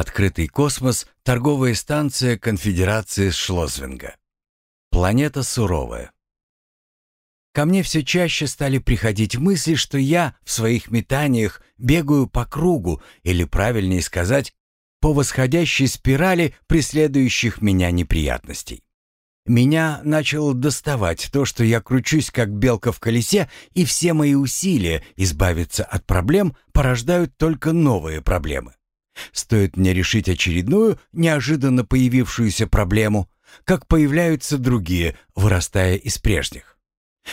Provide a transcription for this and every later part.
Открытый космос, торговая станция Конфедерации Шлозвинга. Планета суровая. Ко мне все чаще стали приходить мысли, что я в своих метаниях бегаю по кругу, или, правильнее сказать, по восходящей спирали преследующих меня неприятностей. Меня начало доставать то, что я кручусь как белка в колесе, и все мои усилия избавиться от проблем порождают только новые проблемы. Стоит мне решить очередную, неожиданно появившуюся проблему, как появляются другие, вырастая из прежних.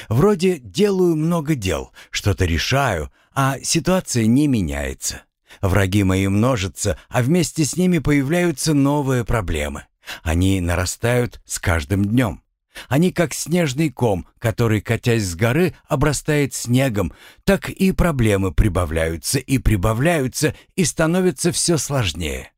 Вроде делаю много дел, что-то решаю, а ситуация не меняется. Враги мои множатся, а вместе с ними появляются новые проблемы. Они нарастают с каждым днем. Они как снежный ком, который, катясь с горы, обрастает снегом, так и проблемы прибавляются и прибавляются и становятся все сложнее.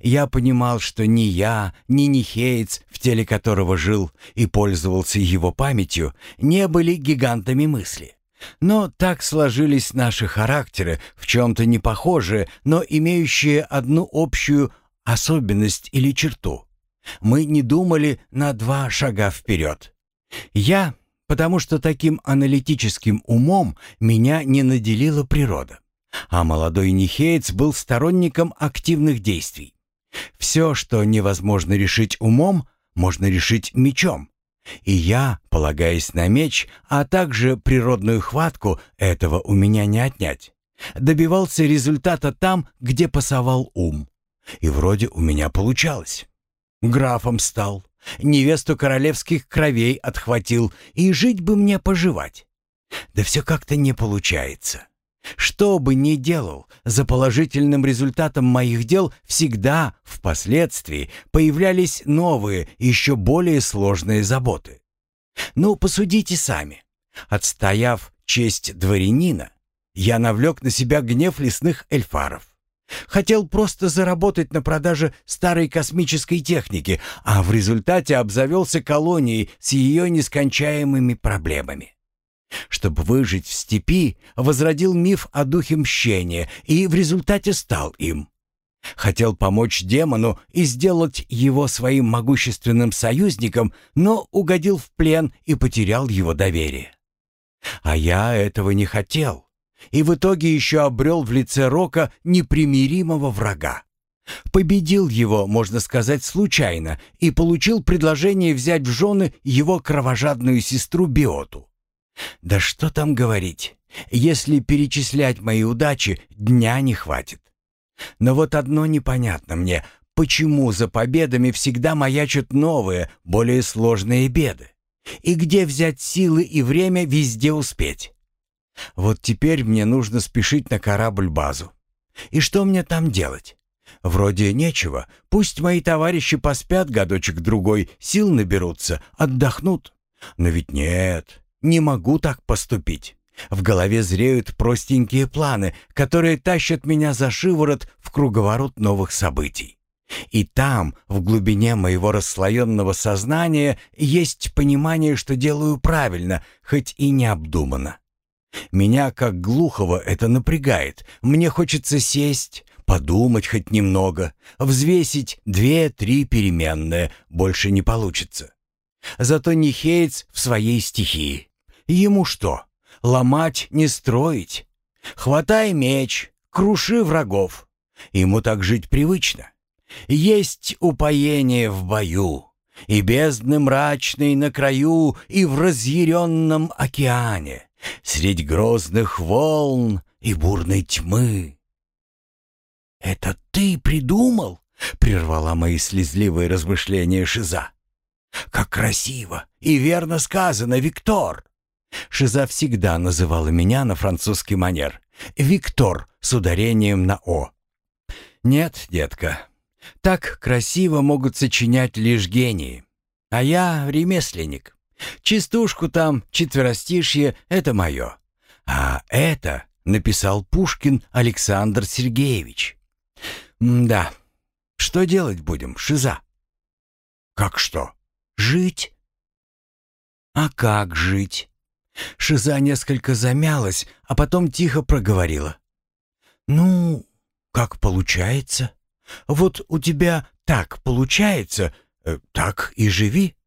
Я понимал, что ни я, ни Нихеец, в теле которого жил и пользовался его памятью, не были гигантами мысли. Но так сложились наши характеры, в чем-то не похожие, но имеющие одну общую особенность или черту. Мы не думали на два шага вперед. Я, потому что таким аналитическим умом меня не наделила природа. А молодой Нихеец был сторонником активных действий. Все, что невозможно решить умом, можно решить мечом. И я, полагаясь на меч, а также природную хватку, этого у меня не отнять. Добивался результата там, где пасовал ум. И вроде у меня получалось. Графом стал, невесту королевских кровей отхватил, и жить бы мне поживать. Да все как-то не получается. Что бы ни делал, за положительным результатом моих дел всегда, впоследствии, появлялись новые, еще более сложные заботы. Ну, посудите сами. Отстояв честь дворянина, я навлек на себя гнев лесных эльфаров. Хотел просто заработать на продаже старой космической техники, а в результате обзавелся колонией с ее нескончаемыми проблемами. Чтобы выжить в степи, возродил миф о духе мщения и в результате стал им. Хотел помочь демону и сделать его своим могущественным союзником, но угодил в плен и потерял его доверие. А я этого не хотел, и в итоге еще обрел в лице Рока непримиримого врага. Победил его, можно сказать, случайно, и получил предложение взять в жены его кровожадную сестру Биоту. Да что там говорить, если перечислять мои удачи, дня не хватит. Но вот одно непонятно мне, почему за победами всегда маячат новые, более сложные беды? И где взять силы и время везде успеть? Вот теперь мне нужно спешить на корабль-базу. И что мне там делать? Вроде нечего. Пусть мои товарищи поспят годочек-другой, сил наберутся, отдохнут. Но ведь нет, не могу так поступить. В голове зреют простенькие планы, которые тащат меня за шиворот в круговорот новых событий. И там, в глубине моего расслоенного сознания, есть понимание, что делаю правильно, хоть и необдуманно. Меня, как глухого, это напрягает. Мне хочется сесть, подумать хоть немного, взвесить две-три переменные, больше не получится. Зато Нихеец в своей стихии. Ему что, ломать, не строить? Хватай меч, круши врагов. Ему так жить привычно. Есть упоение в бою, и бездны мрачной на краю, и в разъяренном океане, средь грозных волн и бурной тьмы. «Это ты придумал?» — прервала мои слезливые размышления Шиза. «Как красиво и верно сказано, Виктор!» Шиза всегда называла меня на французский манер. «Виктор» с ударением на «о». «Нет, детка, так красиво могут сочинять лишь гении. А я ремесленник. Частушку там, четверостишье — это мое. А это написал Пушкин Александр Сергеевич. Да, что делать будем, Шиза?» «Как что? Жить?» «А как жить?» Шиза несколько замялась, а потом тихо проговорила. «Ну, как получается. Вот у тебя так получается, э, так и живи».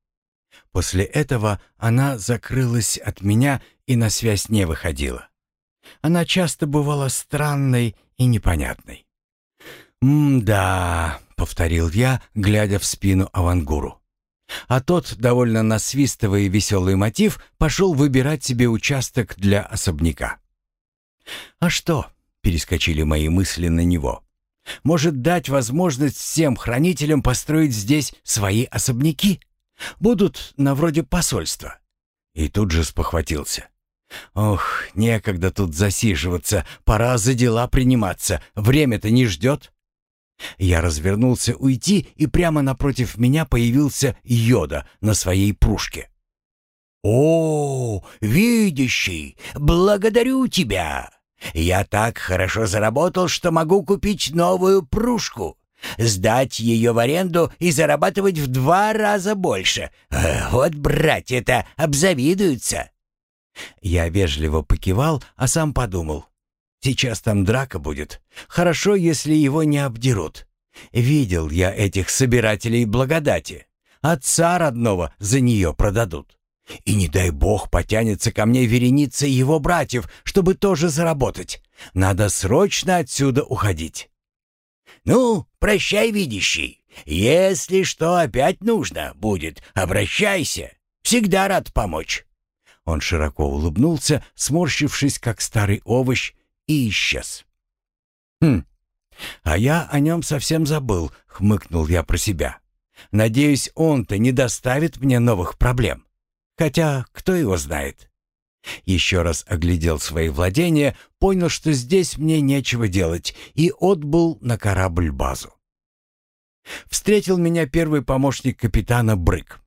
После этого она закрылась от меня и на связь не выходила. Она часто бывала странной и непонятной. «М-да», — повторил я, глядя в спину Авангуру. А тот, довольно насвистывая веселый мотив, пошел выбирать себе участок для особняка. «А что?» — перескочили мои мысли на него. «Может дать возможность всем хранителям построить здесь свои особняки? Будут на вроде посольства». И тут же спохватился. «Ох, некогда тут засиживаться, пора за дела приниматься, время-то не ждет». Я развернулся уйти, и прямо напротив меня появился Йода на своей пружке. «О, видящий, благодарю тебя! Я так хорошо заработал, что могу купить новую пружку, сдать ее в аренду и зарабатывать в два раза больше. Вот братья-то обзавидуются!» Я вежливо покивал, а сам подумал. Сейчас там драка будет. Хорошо, если его не обдерут. Видел я этих собирателей благодати. Отца родного за нее продадут. И не дай бог потянется ко мне вереница его братьев, чтобы тоже заработать. Надо срочно отсюда уходить. «Ну, прощай, видящий. Если что опять нужно будет, обращайся. Всегда рад помочь». Он широко улыбнулся, сморщившись, как старый овощ, и исчез. «Хм, а я о нем совсем забыл», — хмыкнул я про себя. «Надеюсь, он-то не доставит мне новых проблем. Хотя, кто его знает?» Еще раз оглядел свои владения, понял, что здесь мне нечего делать, и отбыл на корабль-базу. Встретил меня первый помощник капитана Брык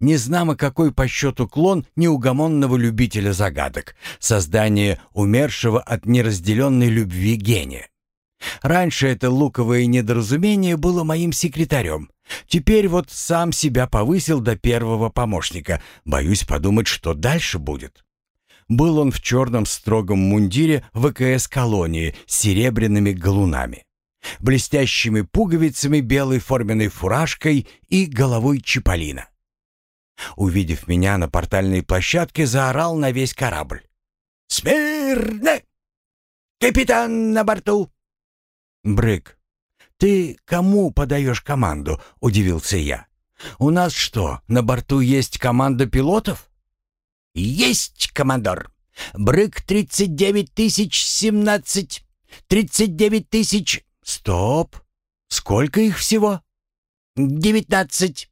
незнамо какой по счету клон неугомонного любителя загадок, создание умершего от неразделенной любви гения. Раньше это луковое недоразумение было моим секретарем. Теперь вот сам себя повысил до первого помощника. Боюсь подумать, что дальше будет. Был он в черном строгом мундире ВКС колонии с серебряными галунами, блестящими пуговицами, белой форменной фуражкой и головой чиполлино. Увидев меня на портальной площадке, заорал на весь корабль. «Смирно! Капитан на борту!» «Брык, ты кому подаешь команду?» — удивился я. «У нас что, на борту есть команда пилотов?» «Есть, командор! Брык тридцать девять тысяч семнадцать! Тридцать девять тысяч...» «Стоп! Сколько их всего?» «Девятнадцать!»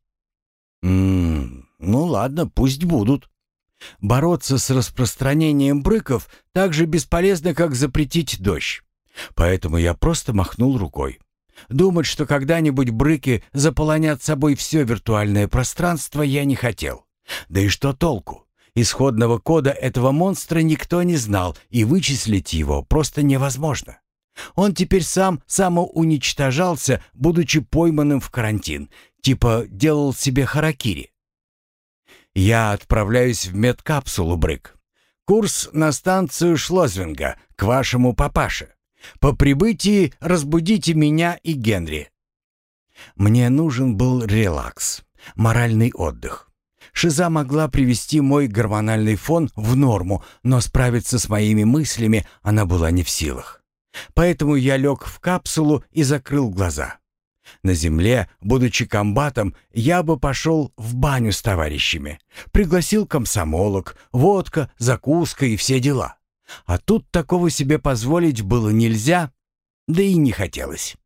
«Ммм, ну ладно, пусть будут. Бороться с распространением брыков так же бесполезно, как запретить дождь. Поэтому я просто махнул рукой. Думать, что когда-нибудь брыки заполонят собой все виртуальное пространство, я не хотел. Да и что толку? Исходного кода этого монстра никто не знал, и вычислить его просто невозможно. Он теперь сам самоуничтожался, будучи пойманным в карантин, типа делал себе харакири. Я отправляюсь в медкапсулу, Брык. Курс на станцию Шлозвинга, к вашему папаше. По прибытии разбудите меня и Генри. Мне нужен был релакс, моральный отдых. Шиза могла привести мой гормональный фон в норму, но справиться с моими мыслями она была не в силах. Поэтому я лег в капсулу и закрыл глаза. На земле, будучи комбатом, я бы пошел в баню с товарищами. Пригласил комсомолок, водка, закуска и все дела. А тут такого себе позволить было нельзя, да и не хотелось.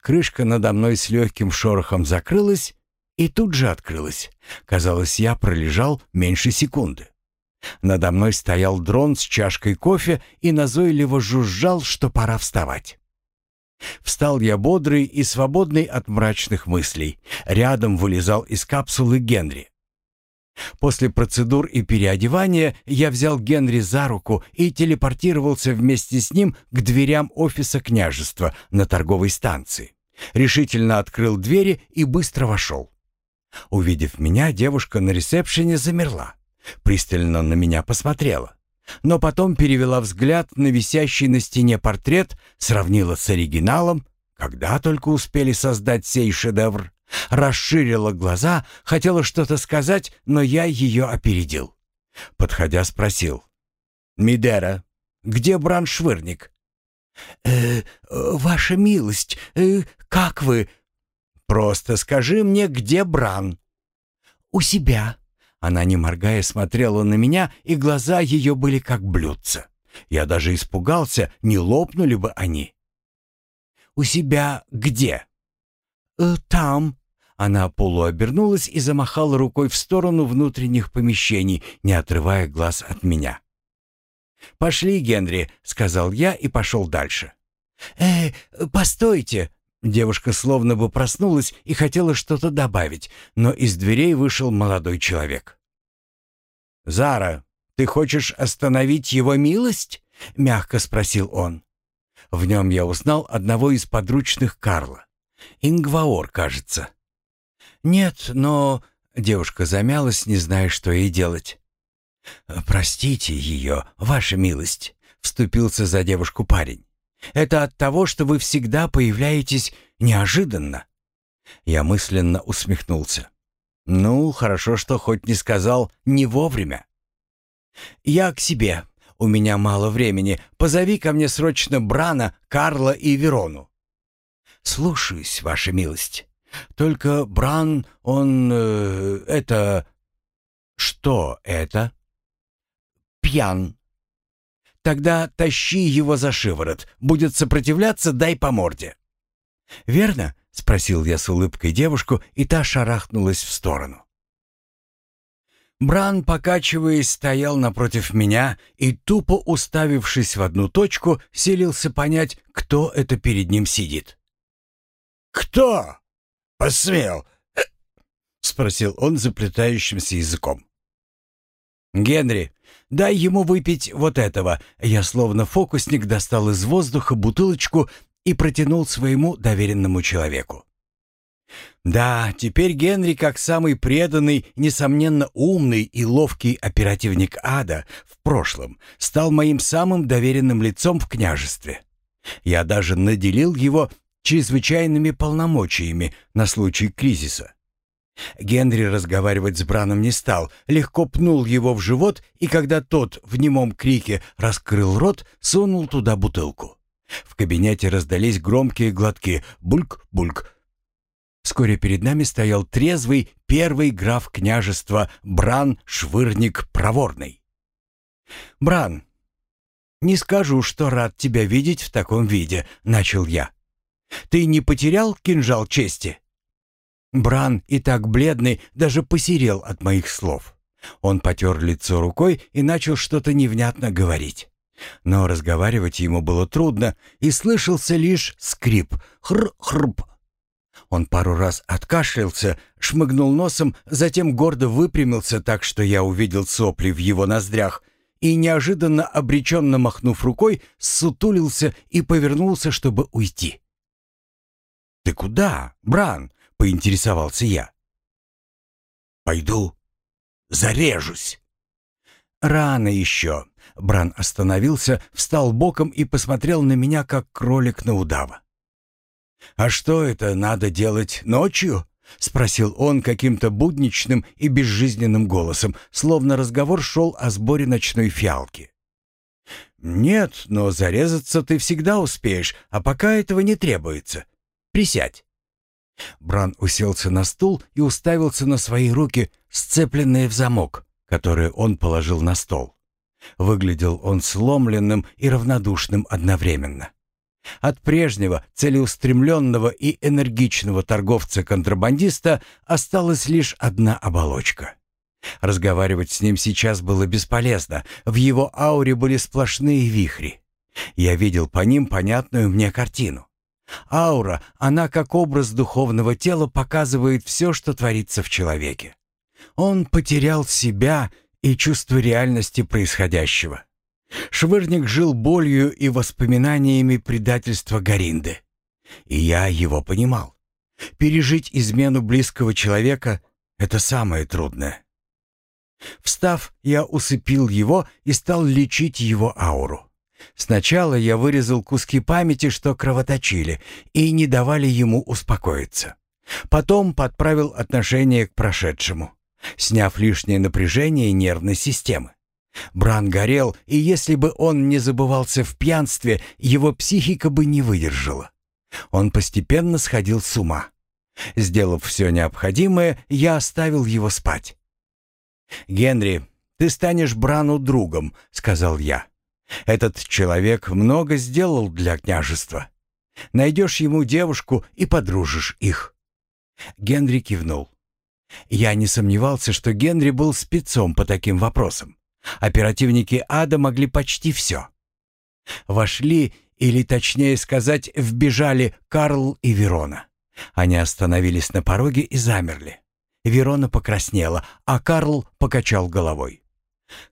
Крышка надо мной с легким шорохом закрылась и тут же открылась. Казалось, я пролежал меньше секунды. Надо мной стоял дрон с чашкой кофе и назойливо жужжал, что пора вставать. Встал я бодрый и свободный от мрачных мыслей. Рядом вылезал из капсулы Генри. После процедур и переодевания я взял Генри за руку и телепортировался вместе с ним к дверям офиса княжества на торговой станции. Решительно открыл двери и быстро вошел. Увидев меня, девушка на ресепшене замерла. Пристально на меня посмотрела но потом перевела взгляд на висящий на стене портрет, сравнила с оригиналом, Когда только успели создать сей шедевр? Расширила глаза, хотела что-то сказать, но я ее опередил. Подходя, спросил. «Мидера, где Бран-швырник?» «Э, «Ваша милость, э, как вы?» «Просто скажи мне, где Бран?» «У себя». Она, не моргая, смотрела на меня, и глаза ее были как блюдца. Я даже испугался, не лопнули бы они. «У себя где?» э, «Там». Она полуобернулась и замахала рукой в сторону внутренних помещений, не отрывая глаз от меня. «Пошли, Генри», — сказал я и пошел дальше. «Э, постойте!» Девушка словно бы проснулась и хотела что-то добавить, но из дверей вышел молодой человек. «Зара, ты хочешь остановить его милость?» — мягко спросил он. В нем я узнал одного из подручных Карла. Ингваор, кажется. «Нет, но...» — девушка замялась, не зная, что ей делать. «Простите ее, ваша милость», — вступился за девушку парень. «Это от того, что вы всегда появляетесь неожиданно». Я мысленно усмехнулся. «Ну, хорошо, что хоть не сказал «не вовремя». «Я к себе. У меня мало времени. Позови ко мне срочно Брана, Карла и Верону». «Слушаюсь, ваша милость. Только Бран, он... Э, это...» «Что это?» «Пьян». «Тогда тащи его за шиворот. Будет сопротивляться, дай по морде». «Верно?» — спросил я с улыбкой девушку, и та шарахнулась в сторону. Бран, покачиваясь, стоял напротив меня и, тупо уставившись в одну точку, селился понять, кто это перед ним сидит. «Кто? Посмел?» — спросил он заплетающимся языком. «Генри, дай ему выпить вот этого». Я словно фокусник достал из воздуха бутылочку и протянул своему доверенному человеку. Да, теперь Генри, как самый преданный, несомненно умный и ловкий оперативник ада в прошлом, стал моим самым доверенным лицом в княжестве. Я даже наделил его чрезвычайными полномочиями на случай кризиса. Генри разговаривать с Браном не стал, легко пнул его в живот и, когда тот в немом крике раскрыл рот, сунул туда бутылку. В кабинете раздались громкие глотки «бульк-бульк». Вскоре перед нами стоял трезвый первый граф княжества Бран Швырник Проворный. «Бран, не скажу, что рад тебя видеть в таком виде», — начал я. Ты не потерял кинжал чести?» Бран, и так бледный, даже посерел от моих слов. Он потер лицо рукой и начал что-то невнятно говорить. Но разговаривать ему было трудно, и слышался лишь скрип, хр-хрп. Он пару раз откашлялся, шмыгнул носом, затем гордо выпрямился так, что я увидел сопли в его ноздрях, и, неожиданно обреченно махнув рукой, сутулился и повернулся, чтобы уйти. «Ты куда, Бран?» — поинтересовался я. «Пойду, зарежусь». «Рано еще». Бран остановился, встал боком и посмотрел на меня, как кролик на удава. «А что это надо делать ночью?» — спросил он каким-то будничным и безжизненным голосом, словно разговор шел о сборе ночной фиалки. «Нет, но зарезаться ты всегда успеешь, а пока этого не требуется. Присядь». Бран уселся на стул и уставился на свои руки, сцепленные в замок, которые он положил на стол. Выглядел он сломленным и равнодушным одновременно. От прежнего, целеустремленного и энергичного торговца-контрабандиста осталась лишь одна оболочка. Разговаривать с ним сейчас было бесполезно, в его ауре были сплошные вихри. Я видел по ним понятную мне картину. Аура, она как образ духовного тела показывает все, что творится в человеке. Он потерял себя и чувство реальности происходящего. Швырник жил болью и воспоминаниями предательства Гаринды. И я его понимал. Пережить измену близкого человека — это самое трудное. Встав, я усыпил его и стал лечить его ауру. Сначала я вырезал куски памяти, что кровоточили, и не давали ему успокоиться. Потом подправил отношение к прошедшему, сняв лишнее напряжение нервной системы. Бран горел, и если бы он не забывался в пьянстве, его психика бы не выдержала. Он постепенно сходил с ума. Сделав все необходимое, я оставил его спать. «Генри, ты станешь Брану другом», — сказал я. «Этот человек много сделал для княжества. Найдешь ему девушку и подружишь их». Генри кивнул. Я не сомневался, что Генри был спецом по таким вопросам. Оперативники ада могли почти все. Вошли, или точнее сказать, вбежали Карл и Верона. Они остановились на пороге и замерли. Верона покраснела, а Карл покачал головой.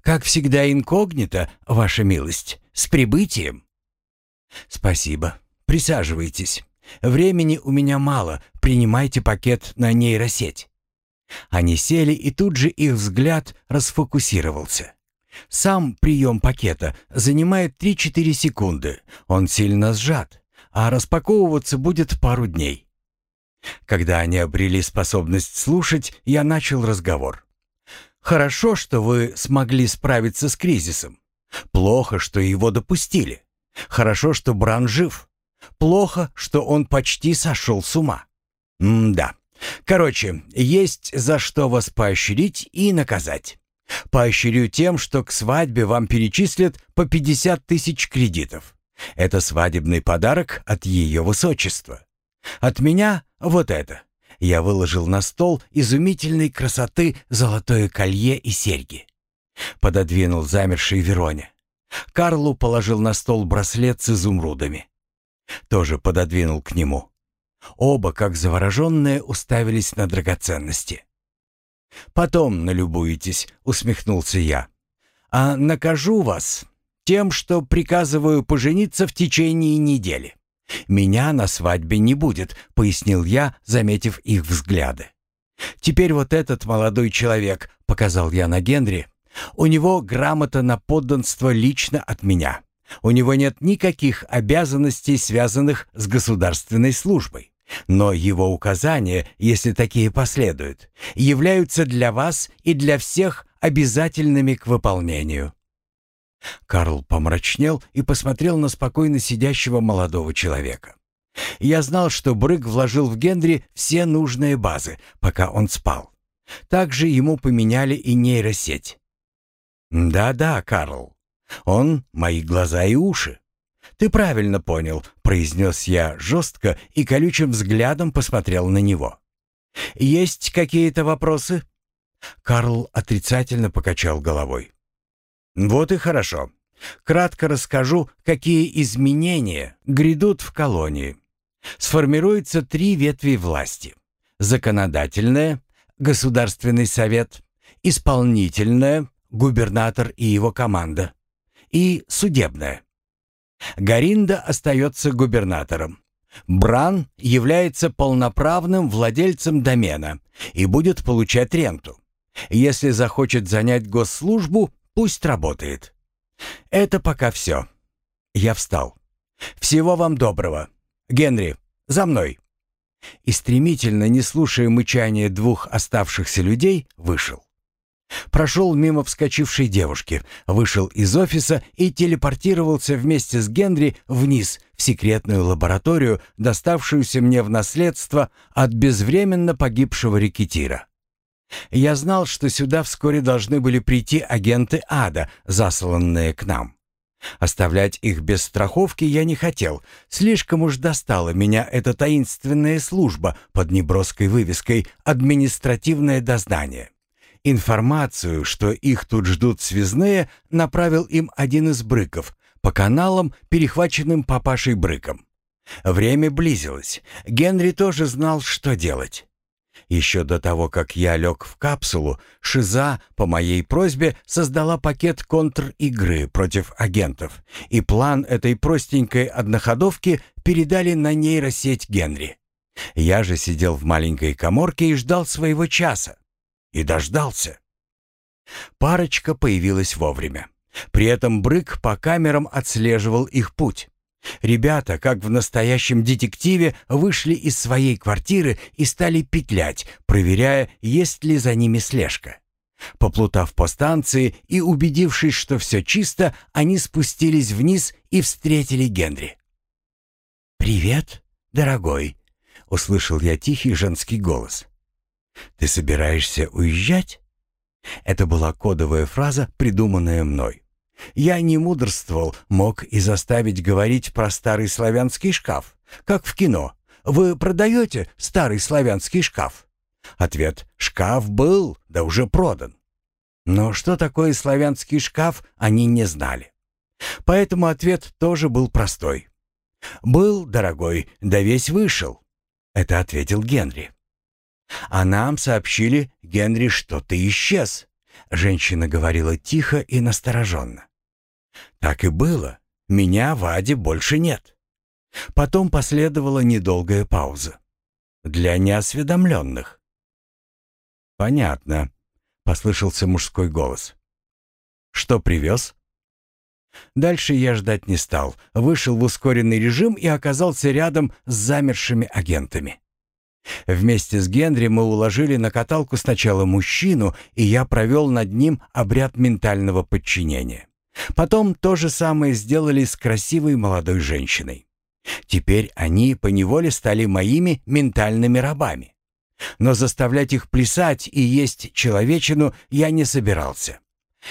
«Как всегда инкогнито, ваша милость. С прибытием!» «Спасибо. Присаживайтесь. Времени у меня мало. Принимайте пакет на нейросеть». Они сели, и тут же их взгляд расфокусировался. Сам прием пакета занимает 3-4 секунды. Он сильно сжат, а распаковываться будет пару дней. Когда они обрели способность слушать, я начал разговор. «Хорошо, что вы смогли справиться с кризисом. Плохо, что его допустили. Хорошо, что Бран жив. Плохо, что он почти сошел с ума. М-да. Короче, есть за что вас поощрить и наказать. Поощрю тем, что к свадьбе вам перечислят по 50 тысяч кредитов. Это свадебный подарок от ее высочества. От меня вот это. Я выложил на стол изумительной красоты золотое колье и серьги. Пододвинул замершей Вероне. Карлу положил на стол браслет с изумрудами. Тоже пододвинул к нему. Оба, как завороженные, уставились на драгоценности. «Потом налюбуетесь», — усмехнулся я. «А накажу вас тем, что приказываю пожениться в течение недели. Меня на свадьбе не будет», — пояснил я, заметив их взгляды. «Теперь вот этот молодой человек», — показал я на Генри, — «у него грамота на подданство лично от меня. У него нет никаких обязанностей, связанных с государственной службой. Но его указания, если такие последуют, являются для вас и для всех обязательными к выполнению. Карл помрачнел и посмотрел на спокойно сидящего молодого человека. Я знал, что Брык вложил в Генри все нужные базы, пока он спал. Также ему поменяли и нейросеть. «Да-да, Карл. Он — мои глаза и уши. «Ты правильно понял», — произнес я жестко и колючим взглядом посмотрел на него. «Есть какие-то вопросы?» Карл отрицательно покачал головой. «Вот и хорошо. Кратко расскажу, какие изменения грядут в колонии. Сформируется три ветви власти. Законодательная, Государственный совет, исполнительная, губернатор и его команда, и судебная. Гаринда остается губернатором. Бран является полноправным владельцем домена и будет получать ренту. Если захочет занять госслужбу, пусть работает. Это пока все. Я встал. Всего вам доброго. Генри, за мной. И стремительно, не слушая мычания двух оставшихся людей, вышел. Прошел мимо вскочившей девушки, вышел из офиса и телепортировался вместе с Генри вниз в секретную лабораторию, доставшуюся мне в наследство от безвременно погибшего рекетира. Я знал, что сюда вскоре должны были прийти агенты ада, засланные к нам. Оставлять их без страховки я не хотел. Слишком уж достала меня эта таинственная служба под неброской вывеской «Административное дознание». Информацию, что их тут ждут связные, направил им один из брыков по каналам, перехваченным папашей брыком. Время близилось. Генри тоже знал, что делать. Еще до того, как я лег в капсулу, Шиза, по моей просьбе, создала пакет контр-игры против агентов, и план этой простенькой одноходовки передали на нейросеть Генри. Я же сидел в маленькой коморке и ждал своего часа. И дождался. Парочка появилась вовремя. При этом Брык по камерам отслеживал их путь. Ребята, как в настоящем детективе, вышли из своей квартиры и стали петлять, проверяя, есть ли за ними слежка. Поплутав по станции и убедившись, что все чисто, они спустились вниз и встретили Генри. «Привет, дорогой», — услышал я тихий женский голос. «Ты собираешься уезжать?» Это была кодовая фраза, придуманная мной. Я не мудрствовал, мог и заставить говорить про старый славянский шкаф, как в кино. «Вы продаете старый славянский шкаф?» Ответ «Шкаф был, да уже продан». Но что такое славянский шкаф, они не знали. Поэтому ответ тоже был простой. «Был, дорогой, да весь вышел», — это ответил Генри. «А нам сообщили, Генри, что ты исчез», — женщина говорила тихо и настороженно. «Так и было. Меня в Аде больше нет». Потом последовала недолгая пауза. «Для неосведомленных». «Понятно», — послышался мужской голос. «Что привез?» Дальше я ждать не стал, вышел в ускоренный режим и оказался рядом с замершими агентами. Вместе с Генри мы уложили на каталку сначала мужчину, и я провел над ним обряд ментального подчинения. Потом то же самое сделали с красивой молодой женщиной. Теперь они поневоле стали моими ментальными рабами. Но заставлять их плясать и есть человечину я не собирался.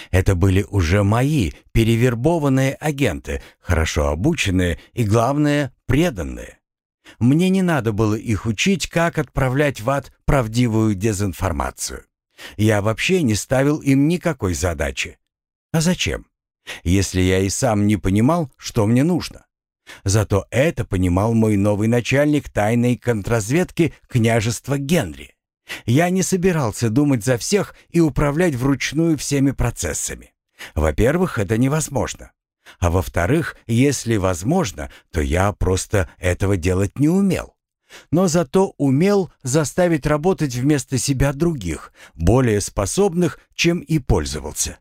Это были уже мои перевербованные агенты, хорошо обученные и, главное, преданные. Мне не надо было их учить, как отправлять в ад правдивую дезинформацию. Я вообще не ставил им никакой задачи. А зачем? Если я и сам не понимал, что мне нужно. Зато это понимал мой новый начальник тайной контрразведки княжества Генри. Я не собирался думать за всех и управлять вручную всеми процессами. Во-первых, это невозможно. А во-вторых, если возможно, то я просто этого делать не умел. Но зато умел заставить работать вместо себя других, более способных, чем и пользовался.